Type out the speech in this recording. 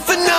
for now.